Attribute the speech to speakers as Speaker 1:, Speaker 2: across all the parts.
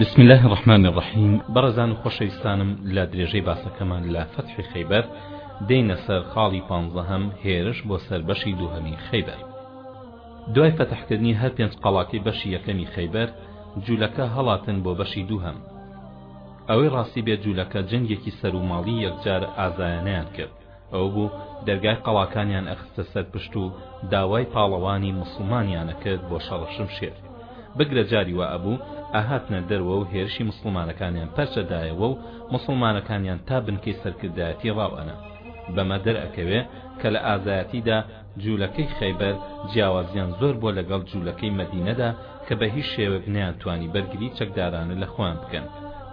Speaker 1: بسم الله الرحمن الرحیم بەڕێزان و خۆشەویستانم لە درێژەی باسەکەمان لە فەتحی خەیبەر دێینە سەر خاڵی پانزەهەم هێرش بۆ سەر بەشی دووهەمی خەیبەر دوای فەتحکردنی هەر پێنج قەڵاکەی بەشی یەکەمی خەیبەر جوولەکە هەڵاتن بۆ بەشی دووهەم ئەوەی ڕاستی بێت جوولەکە جەنگێکی سەروماڵی یەکجار ئازایانەیان کرد ئەوەبوو دەرگای قەڵاکانیان ئەخستە سەر پشت و داوای پاڵەوانی موسڵمانیان ئەکرد بۆ شەڕە شمشێر بگرە جاری وا ئەبوو ئەهاتنە دەرەوە و هێرشی موسڵمانەکانیان پەرچ ئەدایەوە و موسڵمانەکانیان تا بنکەی سەرکردایەتی ڕاو ئەنا بەمە دەرئەکەوێ کە لە ئازایەتیدا جولەکەی خەیبەر جیاوازیان زۆر بوە لەگەڵ جولەکەی مەدینەدا کە بە هیچ شێوەک نەیان توانی بەرگری چەکدارانە لە خۆیان بکەن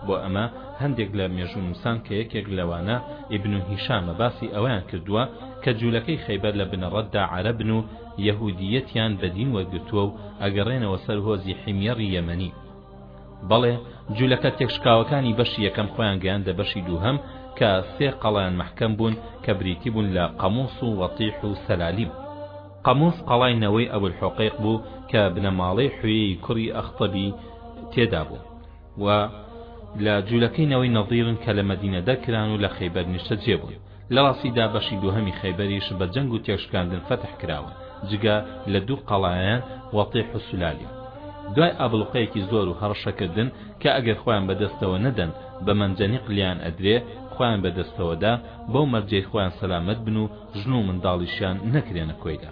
Speaker 1: بۆ ئەمە هەندێک لە مێژوو نوسان کە یەکێک لەوانە ئیبن و هیشامە باسی ئەوەیان کردووە کە جولەکەی خەیبەر لە بنەڕەتدا عەرەبن و یەهودیەتیان بە دین وەرگرتووە و ئەگەڕێنەوە سەر هۆزی حیمیەڕی یەمەنی بەڵێ جولەکە تێکشکاوەکانی بەشی یەکەم خۆیان گەیاندە بەشی دووهەم کە سێ قەڵایان مەحکەم بوون کە بریتی بوون لە قەموس و وەتیح و سەلالیم قەموس قەڵای نەوەی ئەبولحوقەیق بوو کە بنەماڵەی حویەی کوڕی ئەختەبی تێدا بوو و لە جولەکەی نەوەی نەضیرن کە لە مەدینە دەرکران و لە خەیبەر نیشتەجێ بوون. لە ڕاستیدا بەشی دووهەمی خەیبەریش بە جەنگ و تێکشکاندن فەتح کراوە، جگە لە دوو قەڵایان وەتیح و سولالیە. دوای ئابڵوقەیەکی زۆر و هەڕەشەکردن کە ئەگەر خۆیان بە دەستەوە نەدەن بە مەنجەنیق لێیان ئەدرێ، خۆیان بە دەستەوە دا، بەو مەرجەی خۆیان سەلامەت بن و ژن و منداڵیشیان نەکرێنە کۆیلە.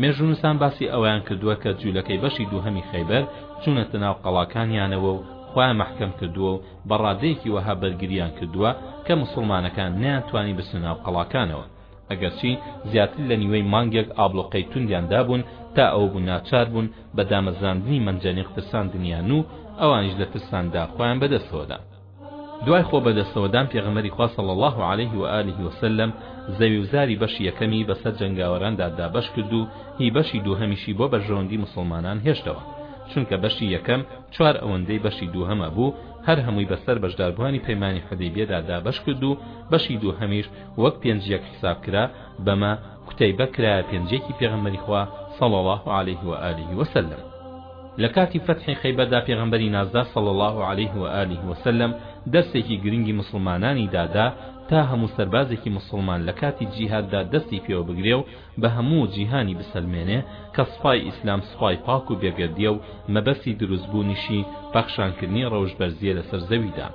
Speaker 1: مێژوونووسان باسی ئەوەیان کردووە کە جوولەکەی بەشی دووهەمی خەیبەر چوونەتە ناو قەڵاکانیانەوە و خۆیان مەحکەم کردووە و بە ڕادەیەکی وەها بەرگرییان کردووە کە موسڵمانەکان نەیانتوانی بچنە ناو قەڵاکانەوە، ئەگەرچی زیاتر لە نیوەی مانگێک ئابڵۆقەی توندیان دابوون تا ئەوە بوو ناچار بوون بە دامەزراندنی مەنجەنیق ترساندنیان و ئەوانیش لە ترساندا خۆیان بەدەستەوە دان. دوای خۆ بەدەستەوەدان پێغەمبەری خوا صلی اللە علیه و آله و سلم زەوی و زاری بەشی یەکەمی بەسەر جەنگاوەراندا دابەش کرد و هی بەشی دووهەمیشی بۆ بەرژەوەندی موسڵمانان هێشتەوە چونکە بەشی یەکەم چوار ئەوەندەی بەشی دووهەمە بوو هەر هەمووی بەسەر بەشداربووانی پەیمانی حودەیبیەدا دابەش کرد و بەشی دووهەمیش وەک پێنج یەک حساب کرا بەمە کوتەیبە کرایە پێنج یەکی پێغەمبەری خوا صلی اللە علیه و آله و سلم لە کاتی فەتحی خەیبەردا پێغەمبەری نازدار صلی اللە علیه و آله و سلم دەرسێکی گرنگی موسڵمانانی دادا تا هەموو سەربازێکی موسڵمان لە کاتی جیهاددا دەستی پێوە بگرێ و بە هەموو جیهانی بسەلمێنێ کە سوپای ئیسلام سوپای پاک و بێگەردیە و مەبەستی دروست بوونیشی پەخشانکردنی ڕەوش بەرزیە لەسەر زەویدا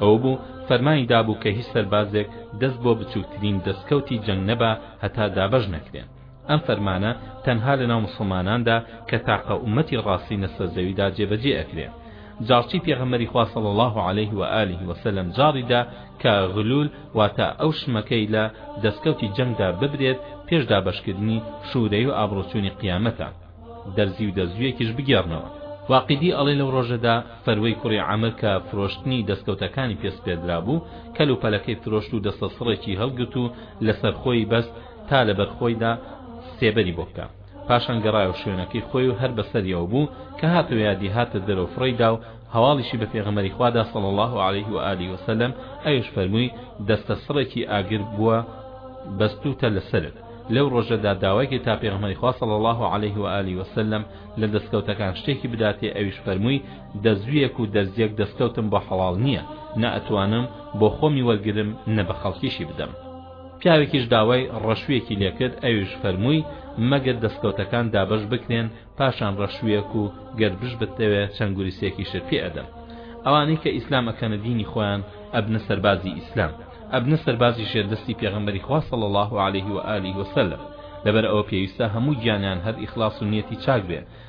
Speaker 1: ئەوە بوو فەرمانی دابوو کە هیچ سەربازێک دەست بۆ بچوکترین دەستکەوتی جەنگ نەبا هەتا دابەش نەکرێ ئەم فەرمانە تەنها لەناو موسڵماناندا کە تاقە ئومەتی ڕاستی نەسەر زەویدا جێبەجێ ئەکرێ جاڕچی پێغەمبەری خوا صلی اللە علیه و آله و سلم جاڕی دا کە غلول واتە ئەو شمەکەی لە دەسکەوتی جەنگدا ببرێت پێش دابەشکردنی شورەی و ئابڕوچونی قیامەتە دەرزی و دەرزویەکیش بگێڕنەوە. واقیدی ئەڵێ لەو ڕۆژەدا فەروەی کوڕی عەمر کە فرۆشتنی دەسکەوتەکانی پێ سپێردرابوو کەل و پەلەکەی فرۆشت و دەستەسڕێکی هەڵگرت و لەسەرخۆی بەست تا لەبەر خۆیدا سێبەری بۆ بکا، پاشان گەڕایەوە شوێنەکەی خۆی و هەر بەسەریەوە بوو کە هاتەوە یادی هاتە دەرەوە فڕێی دا و هەواڵیشی بە پێغەمبەری خوا دا صلی اللە علیه و آله و سلم ئەویش فەرمووی دەستە سڕێکی ئاگر بووە بەستووتە لەسەرت لەو ڕۆژەدا داوای کرد تا پێغەمبەری خوا صلی اللە علیه و آله و سلم لە دەستکەوتەکان شتێکی بداتێ ئەویش فەرمووی دەزویەک و دەرزیەک دەستکەوتم بۆ حەڵاڵ نییە نە ئەتوانم بۆ خۆمی وەرگرم نە بە خەڵکیشی بدەم پیاوێکیش داوای ڕەشویەکی لێکرد ئەویش فەرمووی مەگەر دەستکەوتەکان دابەش بکرێن پاشان ڕەشویەک و گەر بشبتەوێ چەند گوریسێکیشت پێ ئەدەم ئەوانەی کە ئیسلام ئەکەنە دینی خۆیان ئەبنە سەربازی ئیسلام ئەبنە سەربازی ژێر دەستی پێغەمبەری خوا صلی الله علیه و آله وسلم لەبەر ئەوە پێویستە هەموو گیانیان هەر ئیخلاص و نیەتی چاک بێ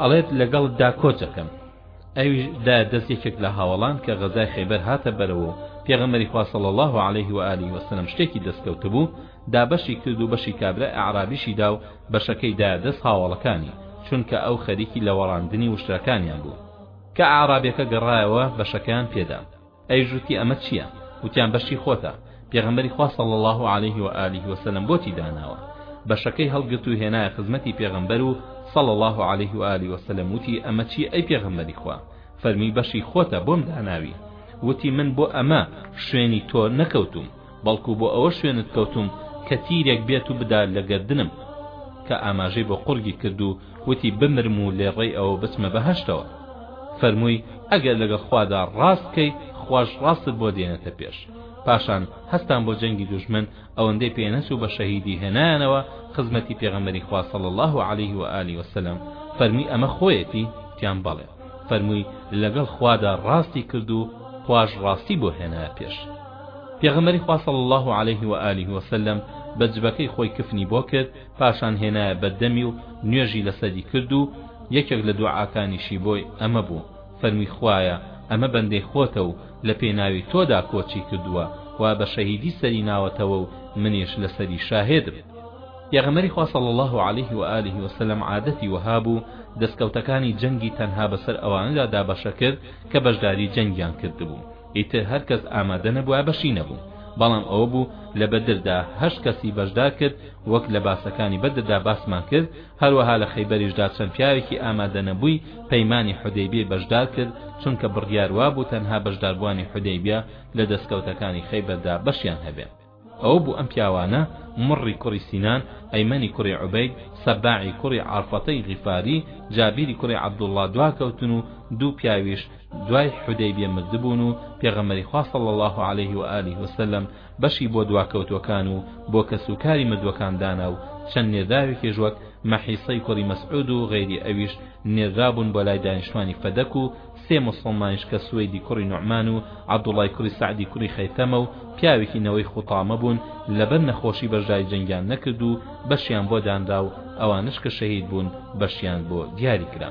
Speaker 1: ئەڵێت لەگەڵ دا کۆچ ئەکەم ئەویش دا دەست یەکێک لە هاوەڵان کە غەزای خەیبەر هاتە بەرەوە و پێغەمەری خوا صلی الله علیه و آله و سلم شتێکی دەستکەوت بوو دا بەشی کرد و بەشی کابرا ئەعرابیشی دا و بەشەکەی دا دەست هاوەڵەکانی چونکە ئەو خەریکی لەوەڕاندنی وشترەکانیان بوو کە ئەعرابیەکە گەڕایەوە بەشەکەیان پێدا ئەویش وتی ئەمە چیە وتیان بەشی خۆتە پێغەمبەری خوا صلی اللە علیه و آله و سلم بۆتی داناوە بەشەکەی هەڵگرت و هێنایە خزمەتی پێغەمبەر و صلی اللە علیه و آله و سلم وتی ئەمە چی ئەی پێغەمبەری خوا فەرمی بەشی خۆتە بۆم داناوی وتی من بۆ ئەمە شوێنی تۆ نەکەوتوم بەڵکو بۆ ئەوە شوێنت کەوتووم کە تیرێک بێت و بدات لە گەردنم کە ئاماژەی بۆ قوڕگی کرد و وتی بمرم و لێ ڕێی ئەوە بچمە بەهەشتەوە فەرمووی ئەگەر لەگەڵ خوادا ڕاست بکەی خواش ڕاستت بۆ دێنێتە پێش پاشان هەستان بۆ جەنگی دوژمن ئەوەندەی پێ نەچوو بە شەهیدی هێنایانەوە خزمەتی پێغەمبەری خوا صلی الله علیه و آله و سلم فەرمووی ئەمە خۆیەتی تیان بەڵێ فەرمووی لەگەڵ خوادا ڕاستی کرد و خواش ڕاستی بۆ هێنایە پێش پێغەمبەری خوا صلی اللە علیه و آله و سلم بە جبەکەی خۆی کفنی بۆ کرد پاشان هێنایە بەر دەمی و نوێژی لەسەری کرد و یەکێک لە دوعاکانیشی بۆی ئەمە بوو فەرمووی خوایە ئەمە بەندەی خۆتە و لە پێناوی تۆدا کۆچی کردووە وا بە شەهیدی سەری ناوەتەوە و منیش لەسەری شاهێدم پێغەمبەری خوا صلی اللە علیه و آله و سلم عادەتی وەها بوو دەستکەوتەکانی جەنگی تەنها بەسەر ئەوانەدا دابەشە کرد کە بەشداری جەنگیان کردبوو ئیتر هەر کەس ئامادە نەبوایە بەشی نەبوو، بەڵام ئەوە بوو لە بەدردا هەشت کەسی بەشدار کرد، وەک لە باسەکانی بەدردا باسمان کرد، هەروەها لە خەیبەریشدا چەند پیاوێکی ئامادە نەبووی پەیمانی حودەیبیەی بەشدار کرد، چونکە بڕیار وابوو تەنها بەشداربووانی حودەیبیە لە دەسکەوتەکانی خەیبەردا بەشیان هەبێ. ئەوە بوو ئەم پیاوانە، مڕی کوڕی سینان، ئەیمەنی کوڕی عوبەید، سەباعی کوڕی عارفەتەی غیفاری، جابیری کوڕی عەبدوڵڵا دواکەوتن و دوو پیاویش دوای حودەیبیە مردبوون و پێغەمبەری خوا صلی اللە علیه و آله و سلم بەشی بۆ دواکەوتووەکان و بۆ کەسوکاری مردووەکان دانا و چەند نێردراوێکیش وەک مەحیصەی کوڕی مەسعود و غەیری ئەویش نێردرابوون بۆ لای دانیشتوانی فەدەک و سێ موسڵمانیش کە سوەیدی کوڕی نوعمان و عەبدوڵڵای کوڕی سەعدی کوڕی خەیثەمە و پیاوێکی نەوەی خوتامە بوون لەبەر نەخۆشی بەشداری جەنگیان نەکرد و بەشیان بۆ دانرا و ئەوانەش کە شەهید بوون بەشیان بۆ دیاری کرا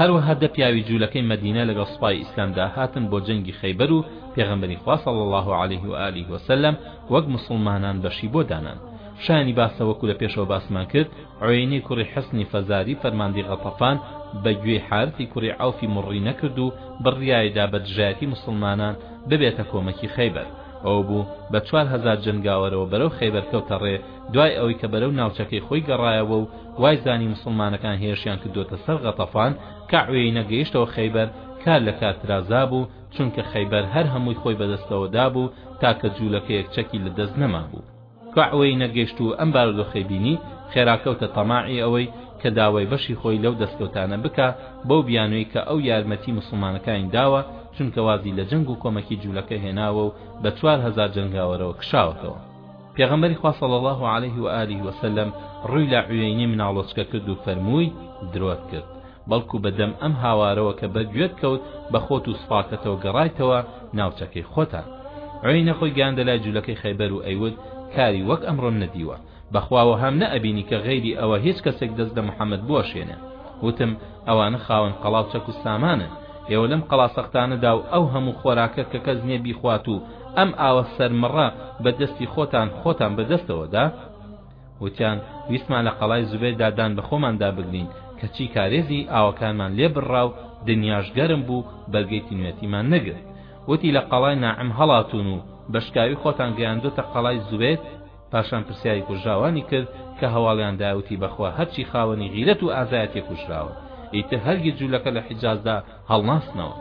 Speaker 1: هەروەها دە پیاوی جوولەکەی مەدینە لەگەڵ سوپای ئیسلامدا هاتن بۆ جەنگی خەیبەر و پێغەمبەری خوا صلی الله علیه و آله وسلم وەک مسلمانان بەشی بۆ دانان شایانی باسە وەکو لە پێشەوە باسمان کرد عویەینەی کوڕی حصنی فەزاری فەرماندەی غەتەفان بە گوێی حارثی کوڕی عەوفی مڕی نەکرد و بڕیایدا بە دژایەتی موسڵمانان ببێتە کۆمەکی خەیبەر ئەو بوو بە چوار هەزار جەنگاوەرەوە بەرەو خەیبەر کەوتە ڕێ دوای ئەوەی کە بەرەو ناوچەکەی خۆی گەڕایەوە و وای زانی موسڵمانەکان هێرشیان کردووەتە سەر غەتەفان کە عویەینە گەیشتەوە خەیبەر کار لە کار ترازا بوو چونکە خەیبەر هەر هەمووی خۆی بەدەستەوە دابوو تاکە جوولەکەیەک چەکی لە دەست نەمابوو کوا ئەوەی نەگەشت و ئەم بارودۆخەی بینی خێرا کەوتە تەماعی ئەوەی کە داوای بەشی خۆی لەو دەستکەوتانە بکا بەو بیانووی کە ئەو یارمەتی موسڵمانەکانی داوە چونکە وازی لە جەنگ و کۆمەکی جولەکە هێناوە و بە چوار هەزار جەنگاوەرەوە کشاوەتەوە پێغەمبەری خوا صلی اللە علیه و آله و سلم ڕووی لە عویەینەی مناڵۆچکە کرد و فەرمووی درۆت کرد بەڵکو بە دەم ئەم هاوارەوە کە بەر گوێت کەوت بە خۆت و سوپاکەتەوە گەڕایتەوە ناوچەکەی خۆتان. عوێینە خۆی گەیاندە لای جولەکەی خەیبەر و ئەیوت، کاری وەک ئەمڕۆم نەدیوە، بەخوا وەهام نەئەبینی کە غەیری ئەوە هێچ کەسێک دەست لە محەمەد بوەشێنێ. وتم، ئەوانە خاوەن قەڵا و چەک و سامانن. ئێوە لەم قەڵا سەختانەدا و ئەو هەموو خۆراکە کە کەس نیە بیخوات و ئەم ئاوە سەرمڕە بە دەستی خۆتان خۆتان بە دەستەوە دا؟ وتیان، ویستمان لە قەڵای زوبێدا دان بە خۆماندا بگرین، کەچی کارێزی ئاوەکانمان لێ بڕرا و دنیاش گەرم بوو، بەرگەی تینوێتیمان نەگرت. وتی، لە قەڵای ناعم هەڵاتوون و بە شکاوی خۆتان گەیاندووتە قەڵای زوبێد؟ پاشان پرسیاری کوژراوانی کرد، کە هەواڵیان دا، وتی، بەخوا هەرچی خاوەنی غیرەت و ئازایەتیە کوژراوە. ئیتر هەرگیز جوولەکە لە حیجازدا هەڵناستنەوە.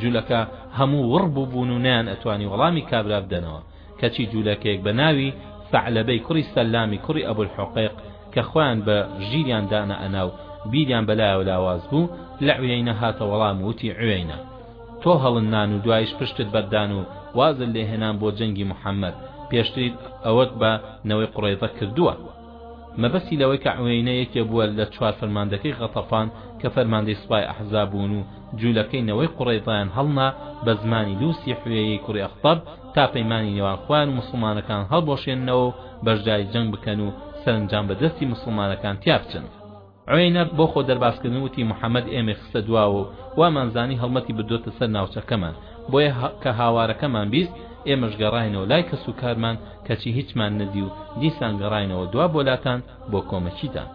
Speaker 1: جوولەکە هەموو وڕ بووبوون و نەیانئەتوانی وەڵامی کابرا بدەنەوە. کەچی جولەکەیەک بە ناوی، ثعلبەی کوڕی سەلامی کوڕی ابو الحقیق، کە خۆیان بە ژیریان دانا ئەنا و بیریان بە لایەوە لاواز بوو، لە عویەینە هاتە وەڵام و وتی، عویەینە! تۆ هەڵن نان و دوایش پشتت بەردان و وازت لێهێنان بۆ جەنگی محمد، پێشتریت ئەوەت بە نەوەی قوڕەیضە کردووە. مەبەستی لەوەی کە عوێینە یەکێ بووە لە چوار فەرماندەکەی غەتەفان کە فەرماندەی سوپای ئەحزاب بوون و جوولەکەی نەوەی قوڕەیزایان هەڵنا بە زمانی لووسی حوێیەی کوڕی ئەخطەب تا پەیمانی نێوان خۆیان و موسڵمانەکان هەڵبوەشێننەوە و بەشداری جەنگ بکەن و سەرەنجام بە دەستی موسڵمانەکان تیا بچن عوەینە بۆ خۆ دەربازکردن وتی محەمەد ئێمەی خستە دواوە و وامان زانی هەڵمەتی بردۆتە سەر ناوچەکەمان بۆیە کە هاوارەکەمان بیست ئێمەش گەڕاینەوە لای کەسوکارمان کەچی هیچمان نەدی و دیسان گەڕاینەوە دوا بۆلاتان بۆ کۆمەکیدان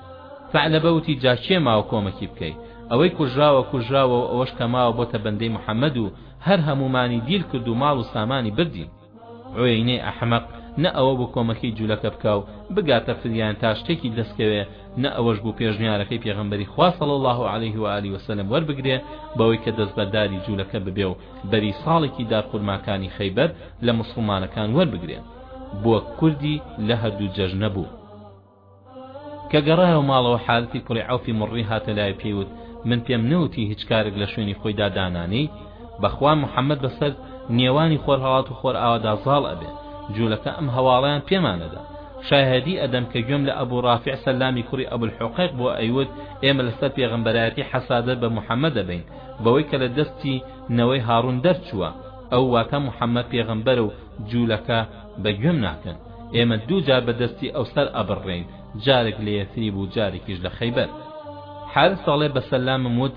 Speaker 1: ثعلبە وتی جا کێ ماوە کۆمەکی بکەی ئەوەی کوژراوە کوژراوە و ئەوەش کە ماوە بۆتە بەندەی محەمەد و هەر هەموومانی دیل کرد و ماڵ و سامانی بردین عوێینەی ئەحمەق نە ئەوە بوو کۆمەکی جولەکە بکا و بگاتە فریایان تا شتێکی بدەست کەوێ نە ئەوەش بوو پێشنیارەکەی پێغەمبەری خوا صلی اللە علیه و آله وسلم وەربگرێ بەوەی کە دەستبەرداری جولەکە ببێ و بەری ساڵێکی دارخورماکانی خەیبەر لە موسڵمانەکان وەربگرێ بووە کوردی لە هەردوو جەژنە بوو کە گەڕایەوە ماڵەوە حارثی کوڕی عەوفی مڕڕی هاتە لای و پێی وت من پێم نەوتی هیچ کارێک لە شوێنی خۆیدا دانانێیت بەخوا محەممەد بەسەر نێوانی خۆرهەڵات و خۆرئاوادا زاڵ ئەبێ جوولەکە ئەم هەواڵەیان پێمان ئەدا شایەدی ئەدەم کە گوێم لە ئەبوو ڕافع سەلامی کوڕی ئەبول حقیق بۆ ئەیوت ئێمە لەسەر پێغمبەرایەتی حەسادەت بە محەممەد دەبین بەوەی کە لە دەستی نەوەی هاڕون دەرچووە ئەو واتە محەممەد پێغمبەر و جوولەکە بە گوێم ناکەن ئێمە دوو جار بە دەستی ئەو سەر ئەبڕرێین جارێک لە یەثریب و جارێکیش لە خەیبەر حارس ئەڵێ بە سەلامم وت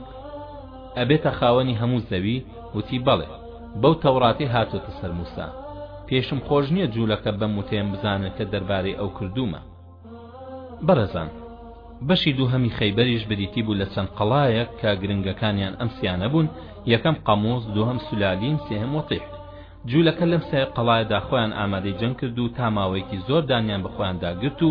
Speaker 1: ئەبێتە خاوەنی هەموو زەوی وتی بەڵێ بەو تەوڕاتەی هاتۆتە سەر موسا پێشم خۆش نییە جوولەکە بەم وتەیەم بزانن کە دەربارەی ئەو کردوومە بەڕێزان بەشی دووهەمی خەیبەریش بریتی بوو لە چەند قەڵایەک کە گرنگەکانیان ئەم سیانە بوون یەکەم قەموز دووهەم سولالین سێهەم وەتیح جوولەکە لەم سێ قەڵایەدا خۆیان ئامادەی جەنگ کرد و تا ماوەیەکی زۆر دانیان بە خۆیاندا گرت و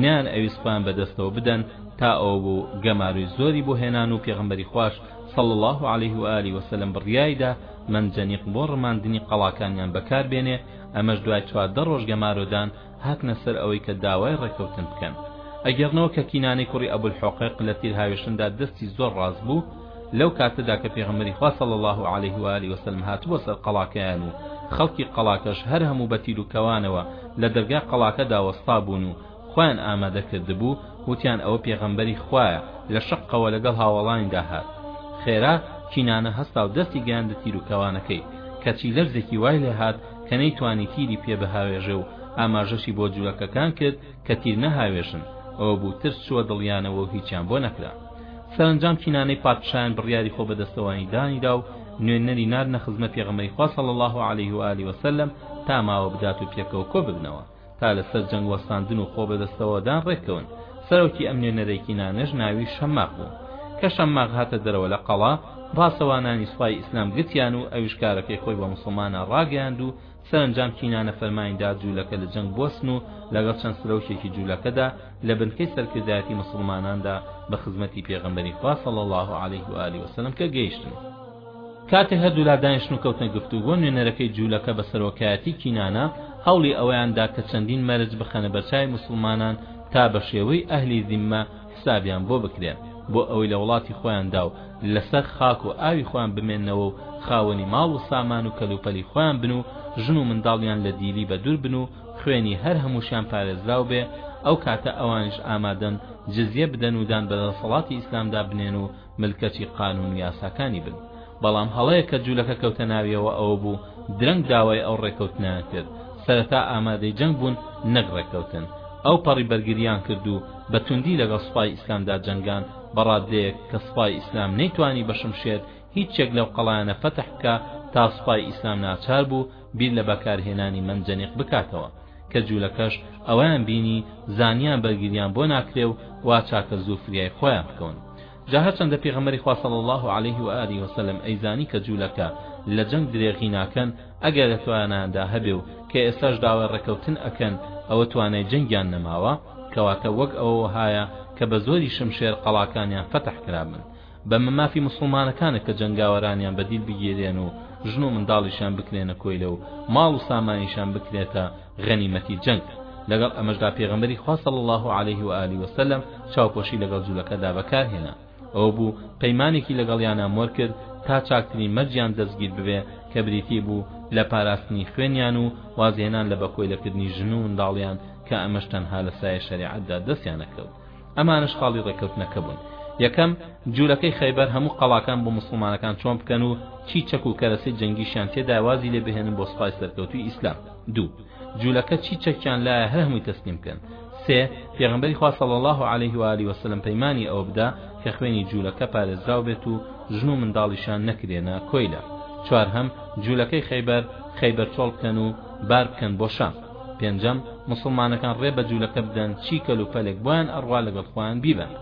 Speaker 1: نەیان ئەویست خۆیان بە دەستەوە بدەن تا ئەوە بوو گەماروی زۆری بۆ هێنان و پێغەمبەری خواش صلی اللە علیه و آله و سلم بڕیایدا مەنجەنیق بۆ ڕماندنی قەڵاکانیان بەکار بێنێ ئەمەش دوای چواردە ڕۆژ گەمارۆدان هاتنە سەر ئەوەی کە داوای ڕێکەوتن بکەن ئەگێڕنەوە کە کینانەی کوڕی ئەبول حوقەیق لە تیر هاوێشتندا دەستی زۆر ڕاست بوو لەو کاتەدا کە پێغەمبەری خوا صلی الله علیه و آله وسلم هاتبووە سەر قەڵاکەیان و خەڵکی قەڵاکەش هەر هەموو بە تیر و کەوانەوە لە دەرگای قەڵاکەدا وەستابوون و خۆیان ئامادە کردبوو وتیان ئەوە پێغەمبەری خوایە لە شقەوە لەگەڵ هاوەڵانیدا هات خێرا کینانە هەستا و دەستی گەیاندە تیروکەوانەکەی کەچی لەرزێکی وای لێهات کە نەیتوانی تیری پێ بهاوێژێ و ئاماژەشی بۆ جولەکەکان کرد کە تیر نەهاوێژن، ئەوە بوو ترس چووە دڵیانەوە و هیچیان بۆ نەکرا. سەرەنجام کینانەی پادشایان بڕیاری خۆ بەدەستەوەانی دانی دا و نوێنەری ناردنە خزمە پێغەمبەری خوا صلی اللە علیه و آله و سلم تا ماوە بدات و پێکەوە کۆ ببنەوە. تا لەسەر جەنگ وەستاندن و خۆ بەدەستەوەدان ڕێککەون، سەرۆکی ئەم نوێنەرەی کینانەش ناوی شەماخ بوو. کە شەماخ هاتە دەرەوە لە قەڵا، ڕاسەوانانی سوپای ئیسلام گرتیان و ئەویش کارەکەی خۆی بە موسڵمانان ڕاگەیاند و سەرەنجام کینانە فەرمانی دا جوولەکە لە جەنگ بوەستن و لەگەڵ چەند سرەوکێکی جوولەکەدا لە بنکەی سەرکردایەتی موسڵماناندا بە خزمەتی پێغەمبەری خوا صلی اللە علیه و آله وسلم کە گەیشتن کاتێک هەردوولا دانیشتن و کەوتنە گفتوگۆ، نوێنەرەکەی جوولەکە بە سەرۆکایەتی کینانە هەوڵی ئەوەیان دا کە چەندین مەرج بخەنە بەرچاوی موسڵمانان تا بە شێوەی ئەهلی زیممە حسابیان بۆ بکرێ بۆ ئەوەی لە وڵاتی خۆیاندا و لەسەر خاک و ئاوی خۆیان بمێننەوە و خاوەنی ماڵ و سامان و کەلوپەلی خۆیان بن و ژن و منداڵیان لە دیلی بەدوور بن و خوێنی هەر هەمووشیان پارێزراو بێ ئەو کاتە ئەوانیش ئامادەن جزیە بدەن و دان بە دەسەڵاتی ئیسلامدا بنێن و ملکەچی قانون و یاساکانی بن بەڵام هەڵەیە کە جولەکە کەوتە ناویەوە ئەوە بوو درەنگ داوای ئەو ڕێکەوتنیان کرد سەرەتا ئامادەی جەنگ بوون نەک ڕێکەوتن ئەو پەڕی بەرگریان کرد و بە توندی لەگەڵ سوپای ئیسلامدا جەنگان بە ڕادەیەک کە سوپای ئیسلام نەیتوانی بە شمشێر هیچ شتێک لەو قەڵایانە فەتح بکا تا سوپای ئیسلام ناچار بوو بیر لە بەکارهێنانی مەنجەنیق بکاتەوە کە جولەکەش ئەوەیان بینی زانیان بەرگریان بۆ ناکرێ و وا چاکە زوو فریای خۆیان بکەون جا هەرچەندە پێغەمبەری خوا صلی الله علیه و آله وسلم ئەیزانی کە جولەکە لە جەنگ درێغی ناکەن ئەگەر لە توانایاندا هەبێ و کە ئێستاش داوای ڕێکەوتن ئەکەن ئەوە توانای جەنگیان نەماوە کەواتە وەک ئەوە وەهایە کە بە زۆری شمشێر قەڵاکانیان فەتح کرابن بەمە مافی موسڵمانەکانە کە جەنگاوەرانیان بە دیل بگیرێن و ژن و منداڵیشیان بکرێنە کۆیلە و ماڵ و سامانیشیان بکرێتە غەنیمەتی جەنگ لەگەڵ ئەمەشدا پێغەمبەری خوا صلی الله علیه و آله وسلم چاوپۆشی لەگەڵ جولەکەدا بەکارهێنا ئەوە بوو پەیمانێکی لەگەڵیانا مۆر کرد تا چاکترین مەرجیان دەستگیر ببێ کە بریتی بوو لە پاراستنی خوێنیان و وازهێنان لە بەکۆیلەکردنی ژن و منداڵیان کە ئەمەش تەنها لە سایەی شەریعەتدا دەستیان ئەکەوت ئەمانەش خاڵی ڕێکەوتنەکە بوون. یەکەم، جولەکەی خەیبەر هەموو قەڵاکان بۆ موسڵمانەکان چۆن بکەن و چی چەک و کەرەسەی جەنگیشیان تێدایە وازی لێ بهێنن بۆ سوپای سەرکەوتووی ئیسلام. دوو، جولەکە چی چەکیان لایە هەر هەمووی تەسلیم بکەن. سێ، پێغەمبەری خوا صلی اللە علیه و آله وسلم پەیمانی ئەوە بدا کە خوێنی جولەکە پارێزراو بێت و ژن و منداڵیشان نەکرێنە کۆیلە. چوارهەم، جولەکەی خەیبەر، خەیبەر چۆڵ بکەن و بار بکەن بۆ شام. پێنجەم، موسڵمانەکان ڕێ بە جوولەکە بدەن چی کەل و پەلێک بۆیان ئەڕوا لەگەڵ خۆیان بیبەن.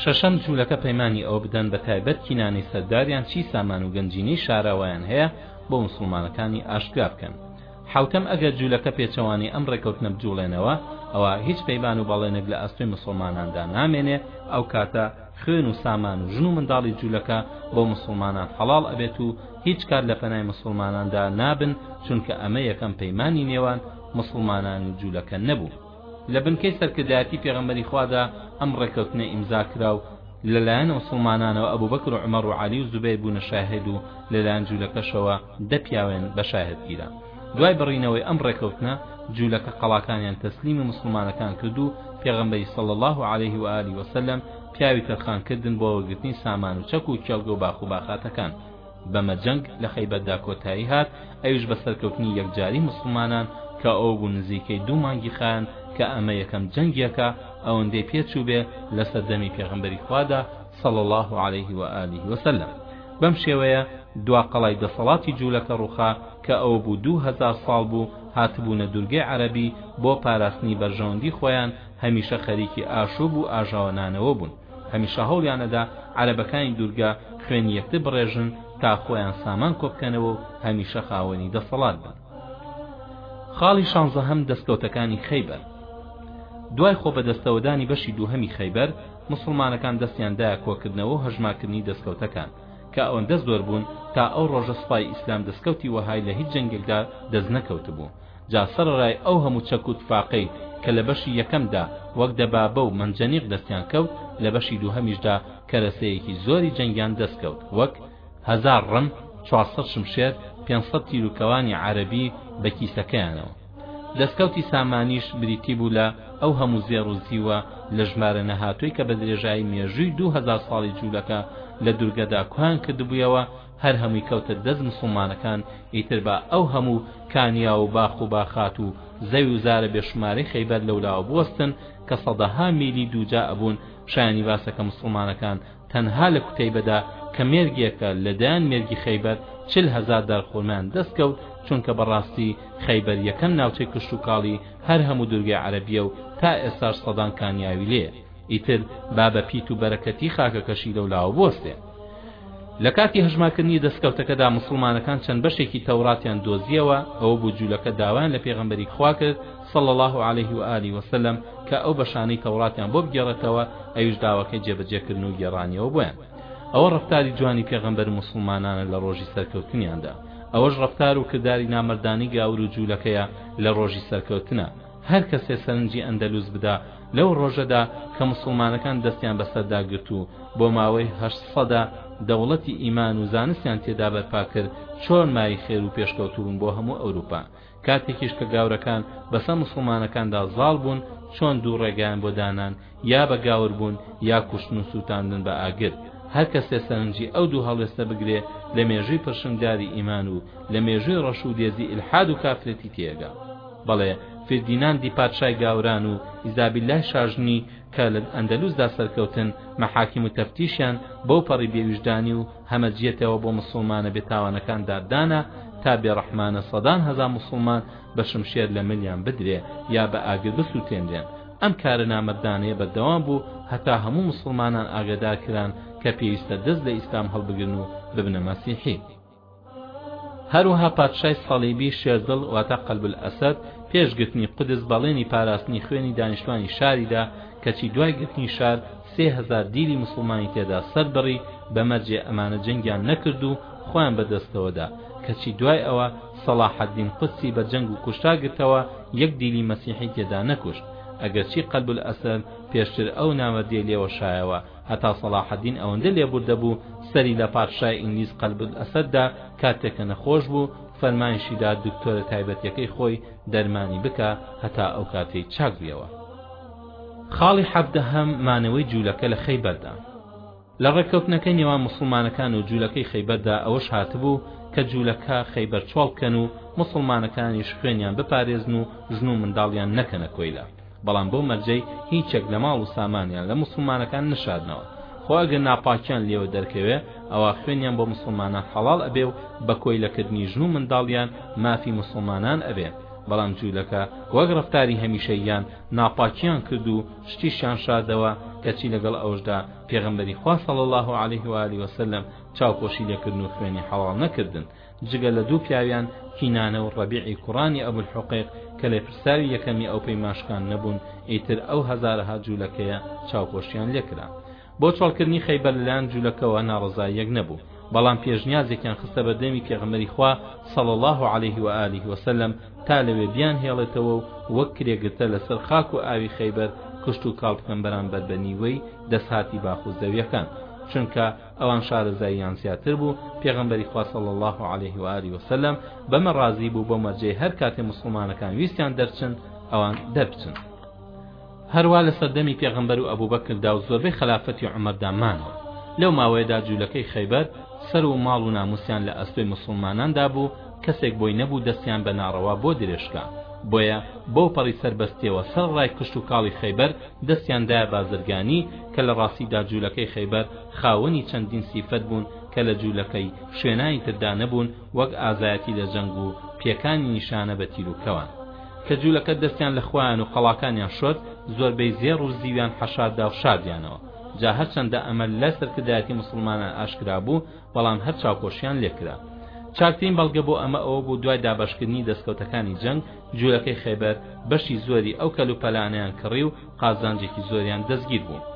Speaker 1: شەشەم، جوولەکە پەیمانی ئەوە بدەن بە تایبەت کینانەی سەرداریان چی سامان و گەنجینەی شاراوەیان هەیە بۆ موسڵمانەکانی ئاشکرا بکەن. حەوتەم، ئەگەر جوولەکە پێچەوانەی ئەم ڕێکەوتنە بجوڵێنەوە ئەوا هیچ پەیمان و بەڵێنێک لە ئەستۆی موسڵماناندا نامێنێ، ئەو کاتە خوێن و سامان و ژن و منداڵی جوولەکە بۆ موسڵمانان حەڵاڵ ئەبێت و هیچ کات لە پەنای موسڵماناندا نابن چونکە ئەمە یەکەم پەیمانی نێوان موسڵمانان و جولەکە نەبوو لە بنکەی سەرکردایەتی پێغەمبەری خوادا ئەم ڕێکەوتنە ئیمزا کراو لەلایەن موسڵمانانەوە ئەبوبەکر و عومەر و عەلی و زوبەیر بوونە شاهێد و لەلایەن جولەکەشەوە دە پیاوێن بە شاهێد گیرا دوای بڕینەوەی ئەم ڕێکەوتنە جولەکە قەڵاکانیان تەسلیمی موسڵمانەکان کرد و پێغەمبەری صلی الله علیه و آله وسلم پیاوی تەرخان کردن بۆ وەرگرتنی سامان و چەک و کێڵگە و باخ و باخاتەکان بەمە جەنگ لە خەیبەردا کۆتایی هات ئەویش بە سەرکەوتنی یەکجاری موسڵمانان کە ئەو بوو نزیکەی دوو مانگی خایاند کە ئەمە یەکەم جەنگیەکە ئەوەندەی پێچووبێ لە سەردەمی پێغمبەری خوادا صلی الله علیه و آله وسلم بەم شێوەیە دوا قەڵای دەسەڵاتی جوولەکە ڕوخا کە ئەو بوو دوو هەزار ساڵ بوو هاتبوونە دوورگەی عەرەبی بۆ پاراستنی بەرژەوەندی خۆیان هەمیشە خەریکی ئاشوب و ئاژاوەنانەوە بوون، هەمیشە هەوڵیانەدا عەرەبەکانی دوورگە خوێنی یەکتر بڕێژن تا خۆیان سامان کۆبکەنەوە و هەمیشە خاوەنی دەسەڵات بن. خاڵی شانزەهەم، دەستکەوتەکانی خەیبەر. دوای خۆبەدەستەوەدانی بەشی دووهەمی خەیبەر، موسڵمانەکان دەستیان دایە کۆکردنەوە و هەژمارکردنی دەستکەوتەکان، کە ئەوەندە زۆر بوون تا ئەو ڕۆژە سوپای ئیسلام دەستکەوتی وەهای لە هیچ جەنگێکدا دەستنەکەوتبوو، جا سەڕەرای ئەو هەموو چەک و تفاقەی کە لە بەشی یەکەمدا وەک دەبابە و مەنجەنیق دەستیان کەوت لە بەشی دووهەمیشدا کەرەسەیەکی زۆری جەنگیان دەست کەوت وەک، هەزار ڕم، چوار سەد شمشێر، پێنج سەد تیر و کەوانی عارەبی بە کیسەکەیانەوە. دەستکەوتی سامانیش بریتی بوو لە ئەو هەموو زێڕ و زیوە لە ژمارە نەهاتووی کە بە درێژایی مێژووی دوو هەزار ساڵی جوولەکە لە دورگەدا کۆیان کردبوویەوە، هەر هەمووی کەوتە دەست موسڵمانەکان ئیتر با ئەو هەموو کانیا و باخ و باخات و زەوی و زارە بێ شومارەی خەیبەر لەولاوە بوەستن کە سەدەها میلی دووجا ئەبوون شایانی باسە کە موسڵمانەکان تەنها لە کوتەیبەدا کە مێرگێکە لە دەیان مێرگی خەیبەر چل هەزار دار خورمایان دەست کەوت چونکە بەڕاستی خەیبەر یەکەم ناوچەی کشتوکاڵی هەر هەموو دورگەی عەرەبیە و تا ئێستاش سەدان کانیاوی لێیە ئیتر با بە پیت و بەرەکەتی خاکەکەشی لەولاوە بوەستێ لە کاتی هەژمارکردنی دەستکەوتەکەدا مسلمانەکان چەند بەشێکی تەوراتیان دۆزیەوە ئەوە بوو جوولەکە داوایان لە پێغەمبەری خوا کرد صلى الله عليه وآله وسلم کە ئەو بەشانەی تەوراتیان بۆ بگێڕێتەوە ئەویش داواکەی جێبەجێکردن و گێڕانیەوە بۆیان ئەوە ڕفتاری جوانی پێغەمبەر مسلمانانە لە ڕۆژی سەرکەوتنیاندا ئەوەش ڕفتار و کردداری نامردانی گاور و جوولەکەیە لە ڕۆژی سەرکەوتنە هەر کەسێ سەرنجی ئەندەلوس بدا لەو ڕۆژەدا کە موسڵمانەکان دەستیان بەسەردا گرت و بۆ ماوەی هەشت سەدە دەوڵەتی ئیمان و زانستیان تێدا بەرپا کرد چۆن مای خێر و پێشکەوتوو بوون بۆ هەموو ئەوروپا کاتێکیش کە گاورەکان بەسە موسڵمانەکاندا زاڵ بوون چۆن دوو ڕێگایان بۆ دانان یا بە گاور بوون یا کوشتن و سووتاندن بە ئاگر هەر کەسێ سەرنجی ئەو دوو هەڵوێستە بگرێ لە مێژووی پرشنگداری ئیمان و لە مێژووی ڕەش و دێزی ئیلحاد و کافرەتی تێگا بەڵێ فیردیناندی پادشای گاوران و ئیزابیللای شاژنی کە لە ئەندەلوسدا سەرکەوتن مەحاکیم و تەفتیشیان بەو پەڕی بێویژدانی و هەمەجییەتەوە بۆ موسڵمانە بێتاوانەکان داردانا تا بێڕەحمانە سەدان هەزا موسڵمان بە شمشێر لە ملیان بدرێ یا بە ئاگر بسوتێنرێن ئەم کارە نامەردانەیە بەردەوام بوو هەتا هەموو موسڵمانان ئاگەدار کران کە پێویستە دەست لە ئیسلام هەڵبگرن و ببنە مەسیحی هەروەها پادشای سەڵیبی شێردڵ واتە قەلب ئەسەد پێش گرتنی قودس بەڵێنی پاراستنی خوێنی دانیشتوانی شاریدا کەچی دوای گرتنی شار سێ هەزار دیلی مسلمانی تێدا سەربڕی بە مەرجێ ئەمانە جەنگیان نەکرد و خۆیان بەدەستەوەدا کەچی دوای ئەوە سەڵاحەدین قودسی بە جەنگ و کوشتا گرتەوە یەک دیلی مەسیحی تێدا نەکوشت ئەگەرچی قەلب ئەسەد پێشتر ئەو نامەردیە لێوە شایەوە هەتا سەڵاحەدین ئەوەندە لێبوردە بوو سەری لە پادشای ئینگلیز قەلبل ئەسەد دا کاتێ کە نەخۆش بوو فەرمانیشی دا دکتۆرە تایبەتیەکەی خۆی دەرمانی بکا هەتا ئەو کاتەی چاک بیەوە. خاڵی حەڤدەهەم مانەوەی جولەکە لە خەیبەردا لە ڕێککەوتنەکەی نێوان موسڵمانەکان و جولەکەی خەیبەردا ئەوەش هاتبوو کە جولەکە خەیبەر چۆڵ بکەن و موسڵمانەکانیش خوێنیان بپارێزن و ژن و منداڵیان نەکەنە کۆیلە بەڵام بەو مەرجەی هیچەک لە ماڵ و سامانیان لە موسڵمانەکان نەشارنەوە، خۆ ئەگەر ناپاکیان لێوە دەرکەوێ ئەوا خوێنیان بۆ موسڵمانان حەڵاڵ ئەبێ و بە کۆیلە کردنی ژن و منداڵیان مافی موسڵمانان ئەبێ، بەڵام جوولەکە وەک ڕەفتاری هەمیشەییان ناپاکیان کرد و شتیشیان شاردەوە، کەچی لەگەڵ ئەوەشدا پێغەمبەری خوا صلی اللە علیه و آله وسلم چاوپۆشی لێکردن و خوێنی حەڵاڵ نەکردن، جگە لە دوو پیاویان کینانە و ڕەبیعی کوڕانی ئەبول حوقەیق کە لێپرسراوی یەکەمی ئەو پەیمانشکان نەبوون ئیتر ئەو هەزارەها جولەکەیە چاوپۆشیان لێکرا بۆ چۆڵکردنی خەیبەر لەلایەن جولەکەوە ناڕەزاییەک نەبوو بەڵام پێشنیازێکیان خستە بەردەمی پێغەمبەری خوا صلی الله علیه و آله وسلم تا لەوێ بیان هێڵێتەوە و وەک کرێگرتە لەسەر خاک و ئاوی خەیبەر کشت و کاڵ بکەن بەرامبەر بە نیوەی دەسهاتی باخ و زەویەکان چونکە ئەوان شارەزاییان زیاتر بوو، پێغەمبەری خوا صلی اللە علیه و آله وسلم بەمە ڕازی بوو بەو مەرجەی هەر کاتێ موسڵمانەکان ویستیان دەرچن ئەوان دەربچن. هەروا لە سەردەمی پێغەمبەر و ئەبوبەکردا و زۆربەی خەلافەتی عومەردا مانەوە. لەو ماوەیەدا جوولەکەی خەیبەر سەر و ماڵ و ناموسیان لە ئەستۆی موسڵماناندا بوو، کەسێک بۆی نەبوو دەستیان بە ناڕەوا بۆ درێژکا، بۆیە بەوپەڕی سەربەستییەوە سەرەڕای کشتوکاڵی خەیبەر، دەستیان دایە بازرگانی، کە لە ڕاستیدا جوولەکەی خەیبەر خاوەنی چەندین سیفەت بوون کە لە جوولەکەی شوێنانی تردا نەبوون وەک ئازایەتی لە جەنگ و پێکانی نیشانە بە تیر و کەوان کە جوولەکە دەستیان لە خویان و قەڵاکانیان شۆرد زۆربەی زێڕ و زیویان حەشاردا و شاردیانەوە جا هەرچەندە ئەمە لە سەرکردایەتی مسلمانان ئاشکرا بوو بەڵام هەر چاوپۆشیان لێکرا چاکترین بەڵگە بۆ ئەمە ئەوە بوو دوای دابەشکردنی دەستکەوتەکانی جەنگ جوولەکەی خەیبەر بەشی زۆری ئەو کەلوپەلانەیان کڕی و قازانجێکی زۆریان دەستگیر بوو.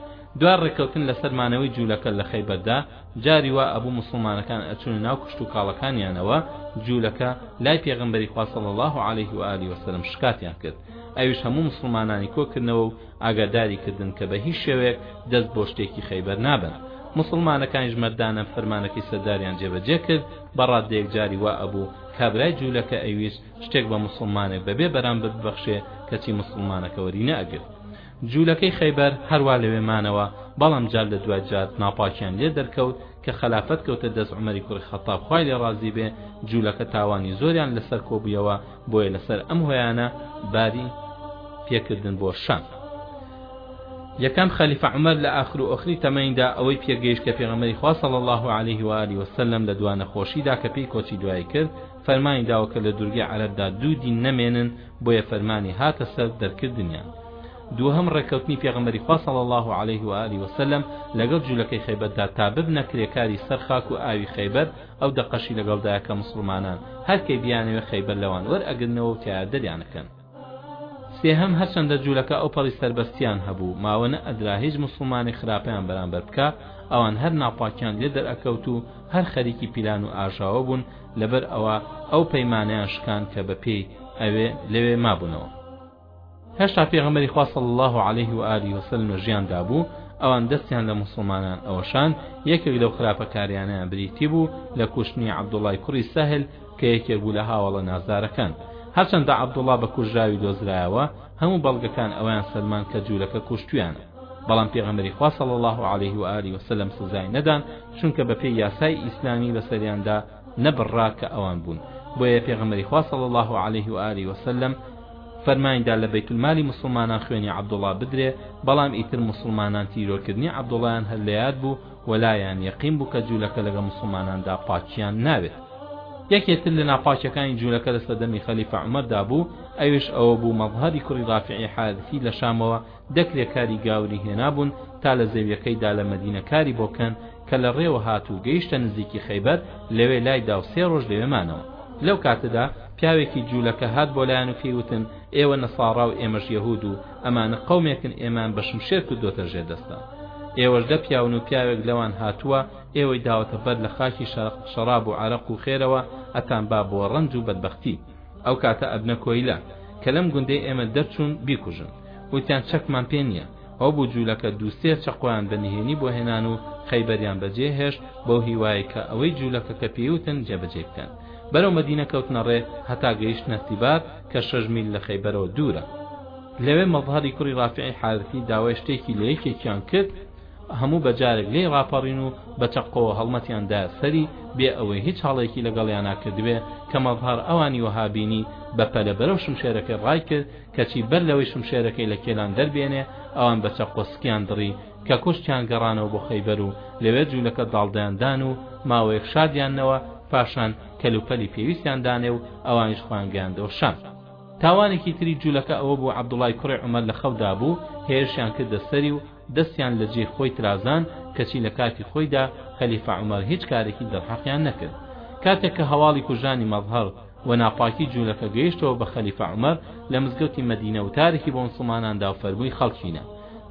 Speaker 1: دوای ڕێککەوتن لەسەر مانەوەی جوولەکە لە خەیبەردا، جاری وا ئەبوو موسڵمانەکان ئەچوونە ناو کشتوکاڵەکانیانەوە، جوولەکە لای پێغەمبەری خوا صلی اللە علیه و آله وسلم شکاتیان کرد، ئەویش هەموو موسڵمانانی کۆکردنەوە و ئاگاداری کردن کە بە هیچ شێوەیەک دەست بۆ شتێکی خەیبەر نابەن. موسڵمانەکانیش مەردانە فەرمانەکەی سەرداریان جێبەجێ کرد، بە ڕاددەیەک جاری وا ئەبوو کابرای جوولەکە ئەویش شتێک بە موسڵمانێک بەبێ بەرامبەر ببەخشێ کەچی موسڵمانەکە وەری نەئەگرت جوولەکەی خەیبەر هەروا لەوێ مانەوە بەڵام جار لە دوای جار ناپاکیان لێ دەرکەوت کە خەلافەت کەوتە دەست عمەری کوڕی خەتاب خوای لێ ڕازی بێ جوولەکە تاوانی زۆریان لەسەر کۆبوویەوە بۆیە لەسەر ئەم هۆیانە باری پێکردن بۆ شان یەکەم خەلیفە عمر لە ئاخر و ئۆخری تەمەیندا ئەوەی پێگەیشت کە پێغەمەری خوا صلی الله عليه و آله وسلم لە دوا نەخۆشیدا کە پێی کۆچی دوایی کرد فەرمانی داوە کە لە دورگەی عەرەبدا دوو دین نەمێنن بۆیە فەرمانی هاتە سەر دەرکردنیان دووهەم ڕێککەوتنی پێغەمبەری خوا صلی الله علیه و آله وسلم لەگەڵ جولەکەی خەیبەردا تا ببنە کرێکاری سەر خاک و ئاوی خەیبەر ئەو دەقەشی لەگەڵدایە کە موسڵمانان هەر کەی بیانەوێ خەیبەر لەوان وەرئەگرنەوە و تیایا دەریان ئەکەن سێهەم، هەرچەندە جولەکە ئەو پەڕی سەربەستیان هەبوو ماوە نەئەدرا هیچ موسڵمانێک خراپەیان بەرامبەر بکا، ئەوان هەر ناپاکیان لێ دەرئەکەوت و هەر خەریکی پیلان و ئاژاوە بوون، لەبەر ئەوە ئەو پەیمانەیان شکان کە بە پێی ئەوێ لەوێ مابوونەوە. هێشتا پێغەمبەری خوا صلی اللە علیه و آله و سلم لە ژیان دا بوو، ئەوان دەستیان لە موسڵمانان ئەوەشان یەکێک لەو خراپەکاریانەیان بریتی بوو لە کوشتنی عبداللە ی کوڕی سهل، کە یەکێک بوو لە هاوەڵە نازدارەکان. هەرچەندە عەبدوڵڵا بە کوژراوی دۆزرایەوە، هەموو بەڵگەکان ئەوەیان سەلماند کە جوولەکە کوشتوویانە. بەڵام پێغەمبەری خوا صلی اللە علیه و آله وسلم سزای نەدان، چونکە بەپێی یاسای ئیسلامی بەسەریاندا نەبڕرا کە ئەوان بوون. بۆیە پێغەمبەری خوا صلی اللە علیه و آله وسلم فەرمانیدا لە بەیت المالی موسڵمانان خوێنی عەبدوڵڵا بدرێ، بەڵام ئیتر موسڵمانان تیرۆرکردنی عەبدوڵڵایان هەر لە یاد بوو، وەلایان یەقین بوو کە جولەکە لەگەڵ موسڵماناندا پاکیان ناوێت. یەکێ تر لە ناپاکیەکانی جولەکە دەستە دەمی خەلیفە عومەر دا بوو، ئەوێش ئەوە بوو مەزهەری کوڕی رافعی حارثی لە شامەوە دە کرێکاری گاوری هێنا بوون تا لە زەویەکەی دا لە مەدینە کاری بۆ کەن کە لە ڕێوە هات و گەیشتە نزیکی خەیبەر لەوێ لای دا و سێ ڕۆژ لەوێ مانەوە. لەو کاتەدا پیاوێکی جولەکە هات بۆ لایان و پێی وتن ئێوە نەساڕا و ئێمەش یەهود و ئەمانە قەومێکن ئێمەیان بە شمشێر کردۆتە ژێر دەستان ئێوەش دە پیاون و پیاوێک لەوان هاتووە ئێوەی داوەتە بەر لە خاکی شەرق شەڕاب و عەرەق و خێرەوە ئەتان با بۆ ڕەنج و بەدبەختی ئەو کاتە ئەبنە کۆیلە کە لەم گوندەی ئێمە دەرچوون بیکوژن وتیان چەکمان پێ نییە ئەو بوو جوولەکە دووسێ چەقۆیان بە نهێنی بۆ هێنان و خەیبەریان بەجێ هێشت بەو هیوایە کە ئەوەی جوولەکەکە پێیوتن جێبەجێ بکەن بەرەو مەدینە کەوتنە ڕێ هەتا گەیشتنە سیبار کە شەش میل لە خەیبەرەوە دوورە. لەوێ مەزهەری کوڕی ڕافیعی حارثی داوای شتێکی لە یەکێکیان کرد، هەموو بە جارێک لێی ڕاپەڕین و بە چەقۆوە هەڵمەتیان دایە سەری، بێ ئەوەی هیچ هەڵەیەکی لەگەڵیانا کردبێ، کە مەزهەر ئەوانی وەها بینی، بە پەلە بەرەو شمشێرەکەی ڕای کرد، کەچی بەر لەوەی شمشێرەکەی لە کێلان دەربێنێ، ئەوان بە چەقۆ سکیان دڕی، کە کوشتیان گەڕانەوە بۆ خەیبەر و لەوێ جوولەکە داڵدەیان دان و ماوەیەک شاردیان نەوە، پاشان. کەلوپەلی پێویستیان دانێ و ئەوانیش خۆیان گەیاندەوە شام. تاوانێکی تری جوولەکە ئەوە بوو عەبدوڵڵای کوڕی عومەر لە خەودا بوو، هێرشیان کردە سەری و دەستیان لە جێی خۆی ترازان، کەچی لە کاتی خۆیدا خەلیفە عومەر هیچ کارێکی دڵحەقیان نەکرد. کاتێک کە هەواڵی کوژرانی مەزهەر و ناپاکی جوولەکە گەیشتەوە بە خەلیفە عومەر، لە مزگەوتی مەدینە وتارێکی بۆ موسڵمانان دا و فەرمووی خەڵکینە!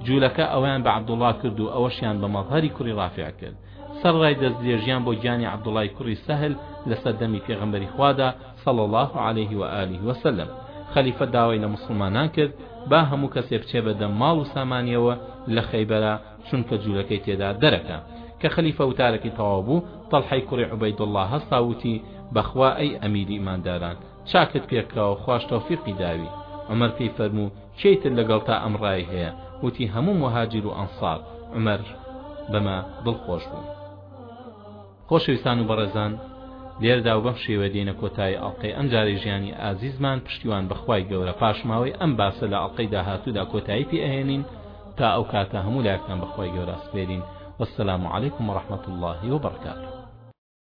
Speaker 1: جوولەکە ئەوەیان بە عەبدوڵڵا کرد و ئەوەشیان بە مەزهەری کوڕی ڕافیع کرد. سەرەڕای دەستدرێژیان بۆ گیانی عەبدوڵای کوڕی سەهل لە سەردەمی پێغەمبەری خوادا صلی اللە علیه و آله و سلم، خەلیفە داوای لە موسڵمانان کرد با هەموو کەسێ بچێ بە دەم ماڵ و سامانیەوە لە خەیبەرا چونکە جولەکەی تێدا دەرەکا. کە خەلیفە وتارەکەی تەواو بوو، طەڵحەی کوڕی عوبەیدوڵڵا هەستا و وتی، بەخوا ئەی ئەمیری ئیمانداران! چاکت پێ کراوە خواش تەوفیقی داوی عومەر پێی فەرموو کێی تر لەگەڵ تا ئەم ڕای هەیە وتی هەموو موهاجیر و ئەنسار عومەر بەمە دڵ خۆش بوو خۆشەویستان و بەڕێزان لێردا و بەم شێوە دێنە کۆتایی ئەڵلقەی ئەم جارەی ژیانی ئازیزمان پشتیوان بەخوای گەورە پاشماوەی ئەم باسە لە ئەڵلقەی داهاتوودا کۆتایی پێ ئەهێنین تا ئەو کاتە هەموو لایەکتان بەخوای گەورە ئەسپێرین والسلام علیکم ورحمة الله وبرکاته